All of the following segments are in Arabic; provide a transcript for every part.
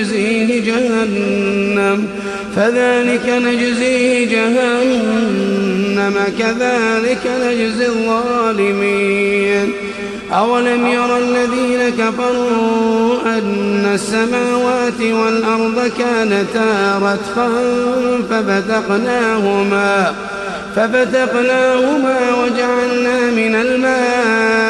نجزيه جهنم فذلك نجزيه جهنم كذلك نجزي الظالمين. أولم يرى الذين كفروا أن السماوات والأرض كانتا رتقا ففتقناهما ففتقناهما وجعلنا من الماء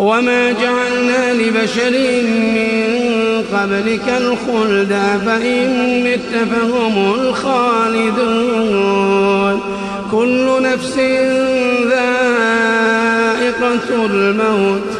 وما جعلنا لبشر من قبلك الخلد أفإن مت فهم الخالدون كل نفس ذائقة الموت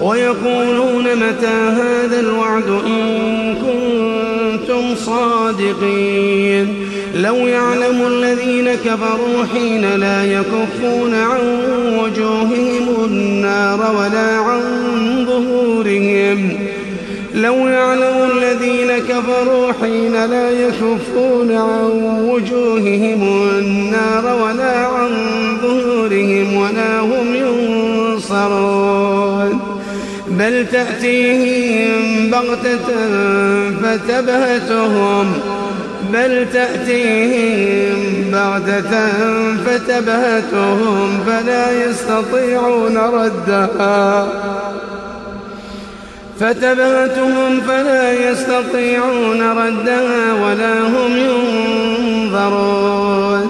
ويقولون متى هذا الوعد إن كنتم صادقين؟ لو يعلم الذين كفروا حين لا يكفون عن وجوههم النار ولا عن ظهورهم. لو يعلم الذين كفروا حين لا يكفون عن وجوههم النار ولا عن ظهورهم ولا هم ينصرون. بل تأتيهم بغتة فتبهتهم. بل تأتيهم بغتة فتبهتهم فلا يستطيعون ردها فتبهتهم فلا يستطيعون ردها ولا هم ينظرون.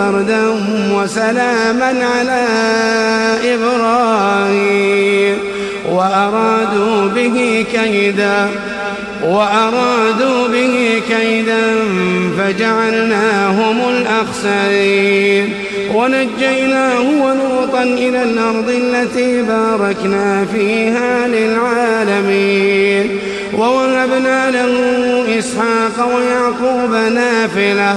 بردا وسلاما على إبراهيم. وأرادوا به كيدا وأرادوا به كيدا فجعلناهم الأخسرين. ونجيناه ولوطا إلى الأرض التي باركنا فيها للعالمين. ووهبنا له إسحاق ويعقوب نافلة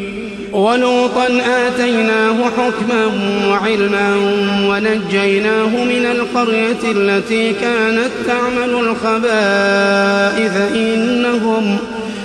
ولوطا آتيناه حكما وعلما ونجيناه من القرية التي كانت تعمل الخبائث إنهم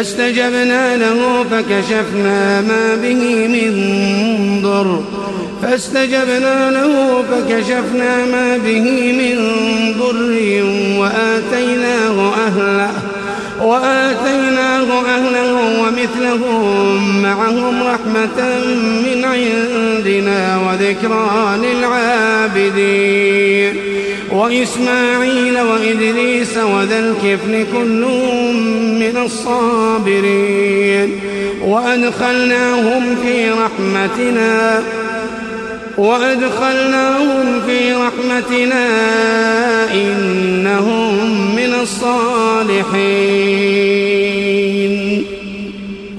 فاستجبنا له فكشفنا ما به من ضر. فاستجبنا له فكشفنا ما به من ضر وآتيناه أهله وآتيناه أهله ومثلهم معهم رحمة من عندنا وذكرى للعابدين. وإسماعيل وإدريس وذا الكفل كل من الصابرين وأدخلناهم في رحمتنا وأدخلناهم في رحمتنا إنهم من الصالحين.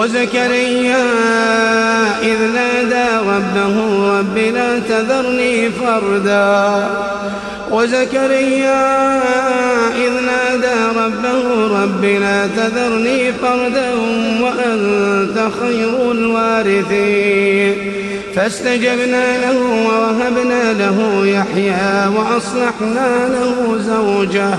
وزكريا إذ نادى ربه رب لا تذرني فردا. وزكريا إذ نادى ربه رب لا تذرني فردا وأنت خير الوارثين. فاستجبنا له ووهبنا له يحيى وأصلحنا له زوجه.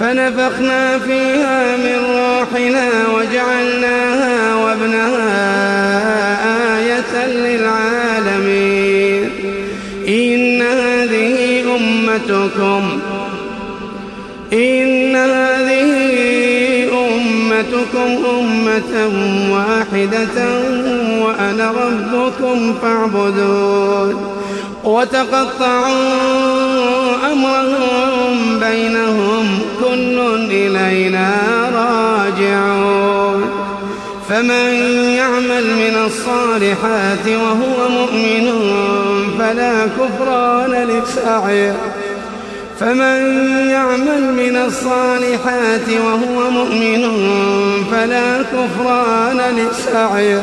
فنفخنا فيها من روحنا وجعلناها وابنها آية للعالمين. إن هذه أمتكم إن هذه أمتكم أمة واحدة وأنا ربكم فاعبدون. وتقطعوا أمرهم بينهم كل إلينا راجعون. فمن يعمل من الصالحات وهو مؤمن فلا كفران لسعيه فمن يعمل من الصالحات وهو مؤمن فلا كفران لسعيه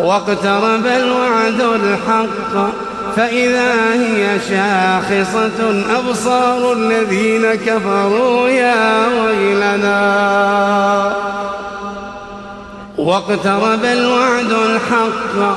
واقترب الوعد الحق فإذا هي شاخصة أبصار الذين كفروا يا ويلنا. واقترب الوعد الحق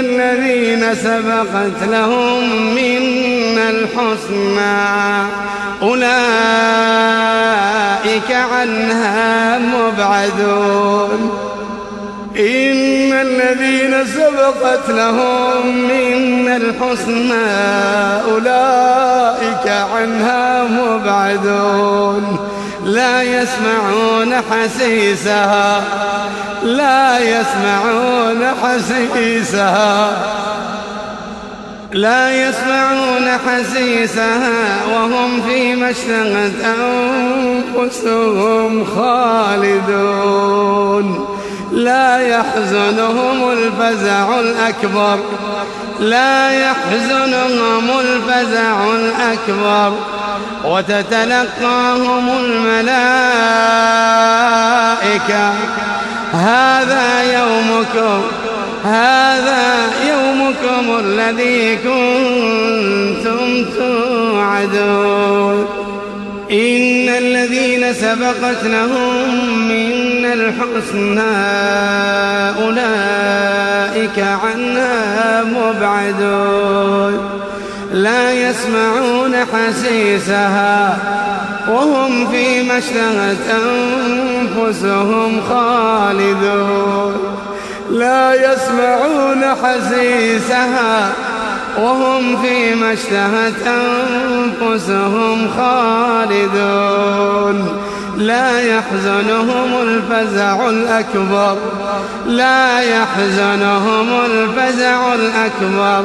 الذين سبقت لهم منا الحسنى. أولئك عنها مبعدون. إن الذين سبقت لهم منا الحسنى أولئك عنها مبعدون. لا يسمعون حسيسها. لا يسمعون حسيسها. لا يسمعون حسيسها وهم فيما اشتهت أنفسهم خالدون. لا يحزنهم الفزع الأكبر. لا يحزنهم الفزع الأكبر. وتتلقاهم الملائكة. هذا يومكم هذا يومكم الذي كنتم توعدون. إن الذين سبقت لهم من الحسنى أولئك عنها مبعدون. لا يسمعون حسيسها وهم فيما اشتهت أنفسهم خالدون. لا يسمعون حسيسها وهم فيما اشتهت أنفسهم خالدون. لا يحزنهم الفزع الأكبر لا يحزنهم الفزع الأكبر.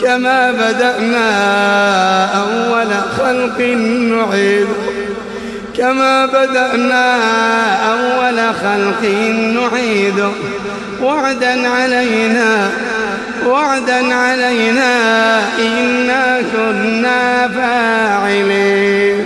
كما بدأنا أول خلق نعيد. كما بدأنا أول خلق نعيد. وعدا علينا وعدا علينا إنا كنا فاعلين.